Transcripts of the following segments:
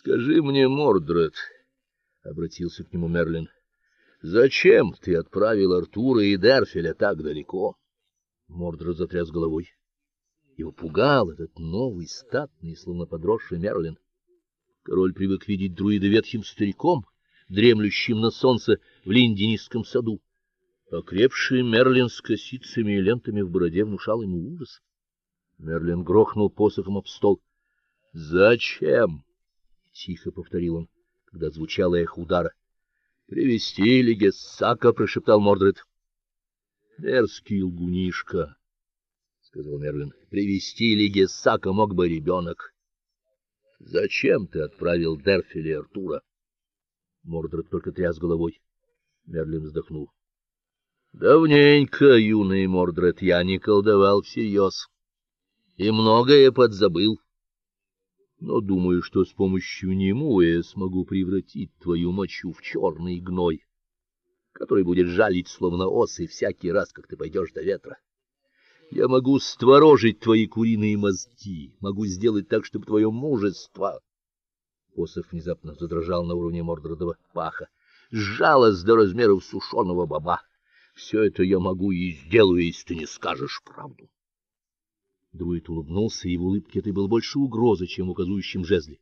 Скажи мне, Мордред, обратился к нему Мерлин. Зачем ты отправил Артура и Дерфеля так далеко? Мордред затряс головой. Его пугал этот новый, статный, словно подросший Мерлин. Король привык видеть друида ветхим стариком, дремлющим на солнце в линдинистском саду. Окрепший Мерлин с косицами и лентами в бороде внушал ему ужас. Мерлин грохнул посохом об стол. "Зачем?" Тихо повторил он, когда звучало эхо удара. "Привести Легессака", прошептал Мордред. "Мерзкий лгунишка", сказал Мерлин. "Привести Легессака мог бы ребенок. Зачем ты отправил Дерфеля и Артура?" Мордред только тряс головой. Мерлин вздохнул. Давненько, юный Мордред, я не колдовал всерьез и многое подзабыл. Но думаю, что с помощью него я смогу превратить твою мочу в черный гной, который будет жалить словно осы всякий раз, как ты пойдешь до ветра. Я могу створожить твои куриные мозги, могу сделать так, чтобы твое мужество Посох внезапно задрожал на уровне Мордредова паха, сжалось до размеров сушеного баба. Все это я могу и сделаю, если ты не скажешь правду. Друид улыбнулся, и в улыбке этой был больше угрозы, чем в указующем жезле.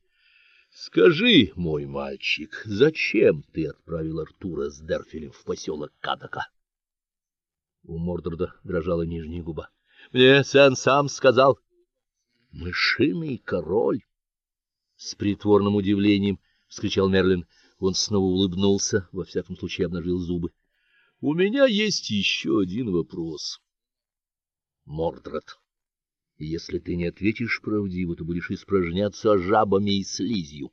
Скажи, мой мальчик, зачем ты отправил Артура с Дерфелем в поселок Кадака? У Мордорда дрожала нижняя губа. Мне сын сам сказал. Мышиный король. С притворным удивлением вскричал Мерлин. Он снова улыбнулся, во всяком случае обнажил зубы. У меня есть еще один вопрос. Мордред. Если ты не ответишь правдиво, то будешь испражняться жабами и слизью.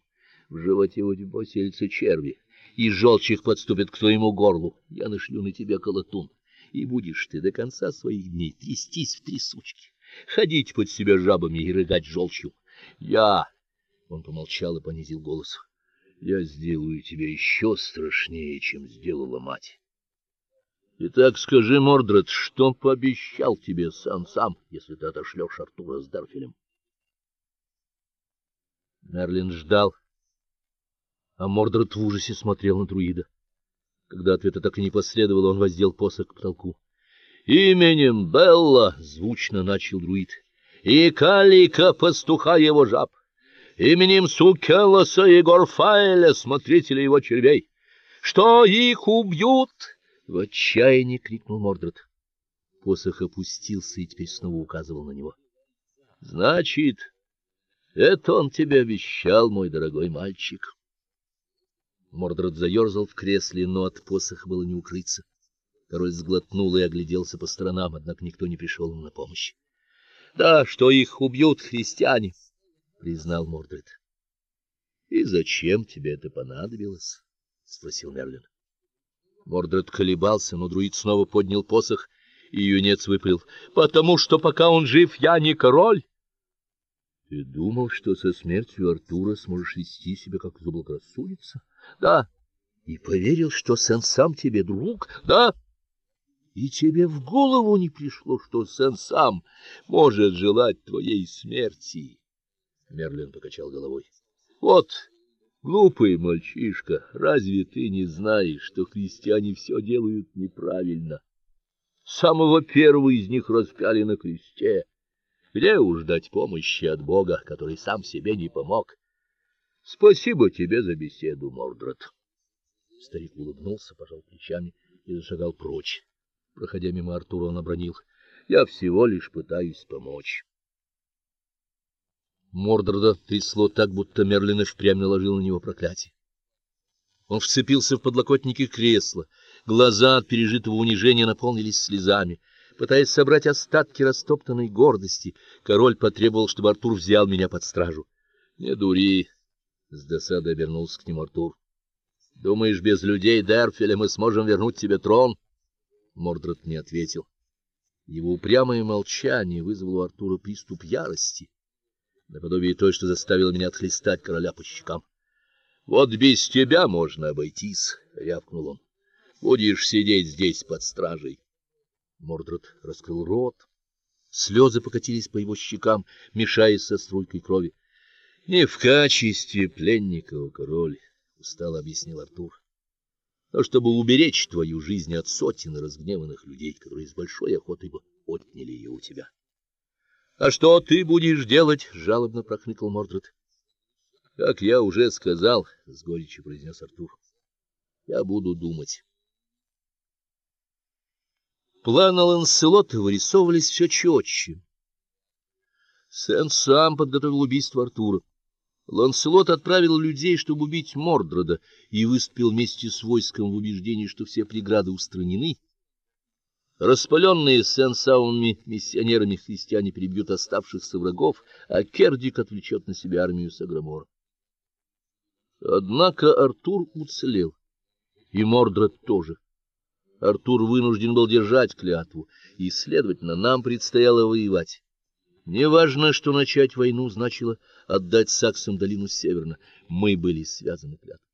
В животе у тебя поселятся черви, и желчь подступит к твоему горлу. Я нашлю на тебя колотун, и будешь ты до конца своих дней трястись в трясучке, ходить под себя жабами и рыгать желчью. Я Он помолчал и понизил голос. Я сделаю тебя еще страшнее, чем сделала мать. Итак, скажи, Мордред, что пообещал тебе сам сам, если ты отошлешь Артура с Дарфилем? Мерлин ждал, а Мордред в ужасе смотрел на друида. Когда ответа так и не последовало, он воздел посох к потолку. Именем Белла звучно начал друид. И Калика, пастуха его жаб, именем Сукелоса и Горфаэля, смотрителя его червей, что их убьют в отчаянии крикнул Мордред. Посох опустился и теперь снова указывал на него. Значит, это он тебе обещал, мой дорогой мальчик. Мордред заерзал в кресле, но от посоха было не укрыться. Король сглотнул и огляделся по сторонам, однако никто не пришел ему на помощь. Да, что их убьют христиане, признал Мордред. И зачем тебе это понадобилось? спросил Мерлин. Мордред колебался, но друид снова поднял посох, и юнец выпалил: "Потому что пока он жив, я не король". Ты думал, что со смертью Артура сможешь вести себя как заблагорассудится? Да. И поверил, что Сэн сам тебе друг? Да. И тебе в голову не пришло, что Сэн сам может желать твоей смерти? Мерлин покачал головой. Вот Глупый мальчишка, разве ты не знаешь, что христиане все делают неправильно? Самого первого из них распяли на кресте. Где уж дать помощи от Бога, который сам себе не помог? Спасибо тебе за беседу, Мордред. Старик улыбнулся, пожал плечами и зашагал прочь. Проходя мимо Артура, он обронил: "Я всего лишь пытаюсь помочь". Мордорда трясло так, будто Мерлин впрямь наложил на него проклятие. Он вцепился в подлокотники кресла, глаза от пережитого унижения наполнились слезами. Пытаясь собрать остатки растоптанной гордости, король потребовал, чтобы Артур взял меня под стражу. "Не дури", с досадой обернулся к нему Артур. "Думаешь, без людей Дерфеля мы сможем вернуть тебе трон?" Мордред не ответил. Его упрямое молчание вызвало у Артура приступ ярости наподобие той, что заставила меня отхлестать короля по щекам. Вот без тебя можно обойтись, рявкнул он. Будешь сидеть здесь под стражей. Мордред раскрыл рот. Слезы покатились по его щекам, мешаясь со струйкой крови. Не в качестве пленника, о король, устало объяснил Артур. Но чтобы уберечь твою жизнь от сотен разгневанных людей, которые с большой охотой бы отняли ее у тебя. А что ты будешь делать? жалобно прохныкал Мордред. Как я уже сказал, с горечью произнес Артур. Я буду думать. Планы Ланселота вырисовывались все четче. Сен сам подготовил убийство Артура. Ланселот отправил людей, чтобы убить Мордреда, и выступил вместе с войском в убеждении, что все преграды устранены. Распаленные сен-самыми миссионерами христиане перебьют оставшихся врагов, а Кердик отвлечет на себя армию Саграмора. Однако Артур уцелел, и Мордред тоже. Артур вынужден был держать клятву, и, следовательно, нам предстояло воевать. Неважно, что начать войну значило отдать саксам долину северно, мы были связаны клятвой.